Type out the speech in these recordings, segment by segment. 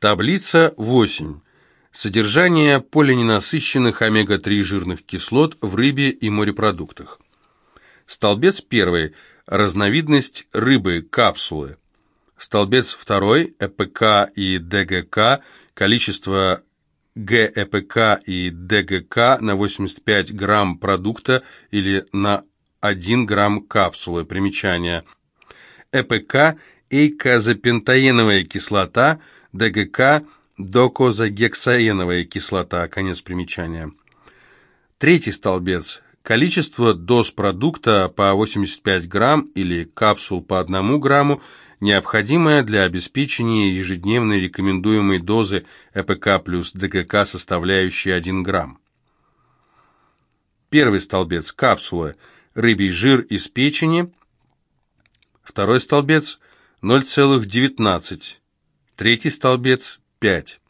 Таблица 8. Содержание полиненасыщенных омега-3 жирных кислот в рыбе и морепродуктах. Столбец 1. Разновидность рыбы, капсулы. Столбец 2. ЭПК и ДГК. Количество ГЭПК и ДГК на 85 грамм продукта или на 1 грамм капсулы. Примечание. ЭПК – эйкозапентаеновая кислота, ДГК – докозагексаеновая кислота. Конец примечания. Третий столбец. Количество доз продукта по 85 грамм или капсул по 1 грамму – необходимое для обеспечения ежедневной рекомендуемой дозы ЭПК плюс ДКК, составляющей 1 грамм. Первый столбец – капсулы, рыбий жир из печени. Второй столбец – 0,19. Третий столбец – 5.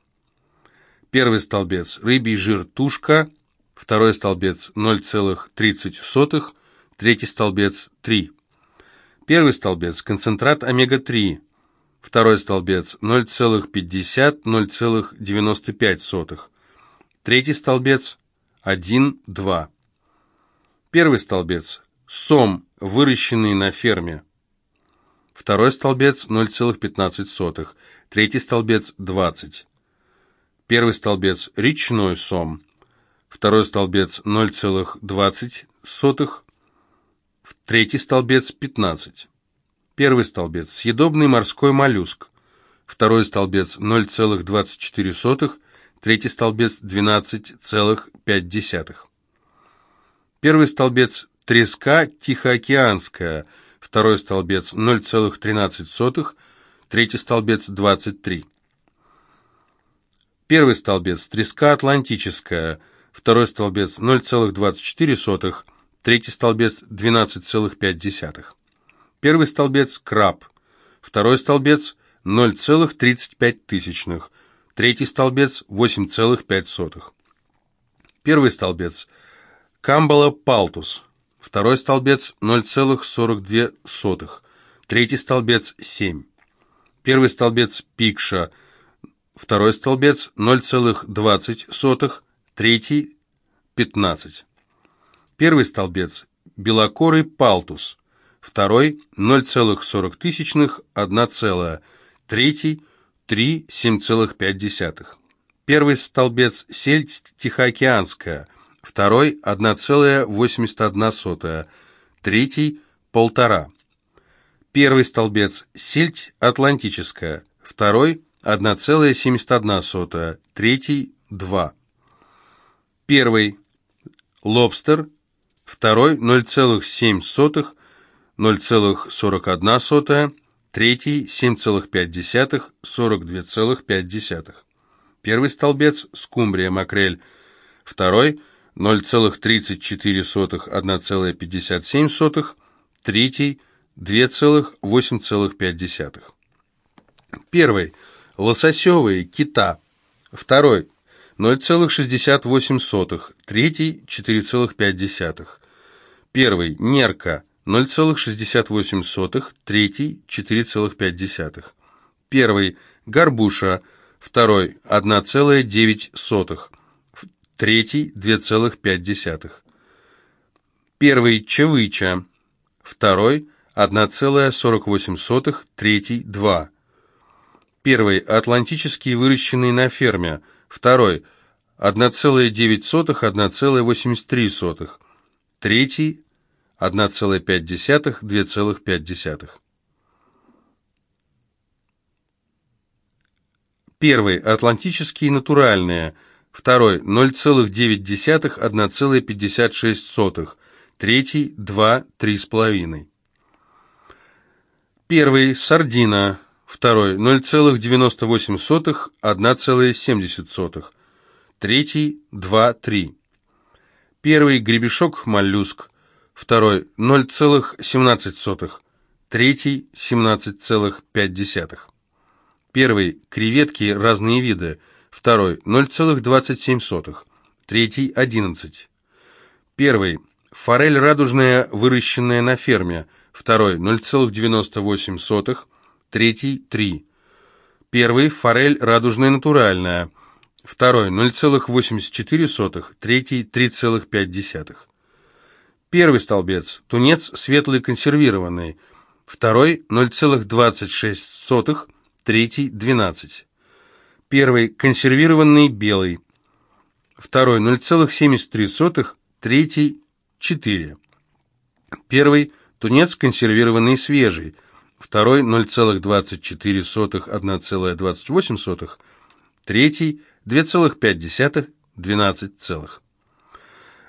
Первый столбец – рыбий жир тушка. Второй столбец – 0,30. Третий столбец – 3. Первый столбец – концентрат омега-3. Второй столбец – 0,50-0,95. Третий столбец – 1-2. Первый столбец – сом, выращенный на ферме. Второй столбец – 0,15. Третий столбец – 20. Первый столбец – речной сом. Второй столбец – 0,20 Третий столбец – 15. Первый столбец – съедобный морской моллюск. Второй столбец – 0,24. Третий столбец – 12,5. Первый столбец – треска тихоокеанская. Второй столбец – 0,13. Третий столбец – 23. Первый столбец – треска атлантическая. Второй столбец – 0,24. Третий столбец – 12,5. Первый столбец – краб. Второй столбец – 0,35. Третий столбец – 8,5. Первый столбец – камбала палтус. Второй столбец – 0,42. Третий столбец – 7. Первый столбец – пикша. Второй столбец – 0,20. Третий – 15. Первый столбец – белокорый палтус, второй – 0,40, 1 целая, третий – 3, 7,5. Первый столбец – сельдь тихоокеанская, второй – 1,81, третий – полтора. Первый столбец – сельдь атлантическая, второй – 1,71, третий – 2. Первый – лобстер – второй 0,7, 0,41, третий 7,5, 42,5. Первый столбец – скумбрия макрель, второй 0,34, 1,57, третий 2,8,5. Первый – лососевые, кита, второй 0,68, третий 4,5. Первый – нерка 0,68, третий 4,5. Первый – горбуша, второй – 1,9, третий – 2,5. Первый – чавыча, второй – 1,48, третий – 2. Первый – атлантический выращенный на ферме – второй – 1,9, 1,83, третий – 1,5, 2,5. Первый – атлантические натуральные, второй – 0,9, 1,56, третий – 2, 3,5. Первый – сардина, второй 0,98, 1,70, третий 2,3. Первый гребешок-моллюск, второй 0,17, третий 17,5. Первый креветки разные виды, второй 0,27, третий 11. Первый форель радужная, выращенная на ферме, второй 0,98, третий – 3. Первый – форель радужная натуральная. Второй – 0,84, третий – 3,5. Первый столбец – тунец светлый консервированный. Второй – 0,26, третий – 12. Первый – консервированный белый. Второй – 0,73, третий – 4. Первый – тунец консервированный свежий. Второй – 0,24, 1,28. Третий – 2,5, 12 целых.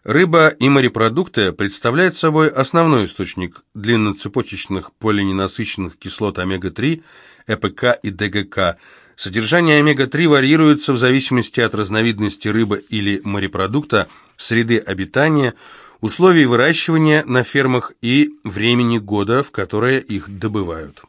Рыба и морепродукты представляют собой основной источник длинноцепочечных полиненасыщенных кислот омега-3, ЭПК и ДГК. Содержание омега-3 варьируется в зависимости от разновидности рыбы или морепродукта, среды обитания, условий выращивания на фермах и времени года, в которое их добывают.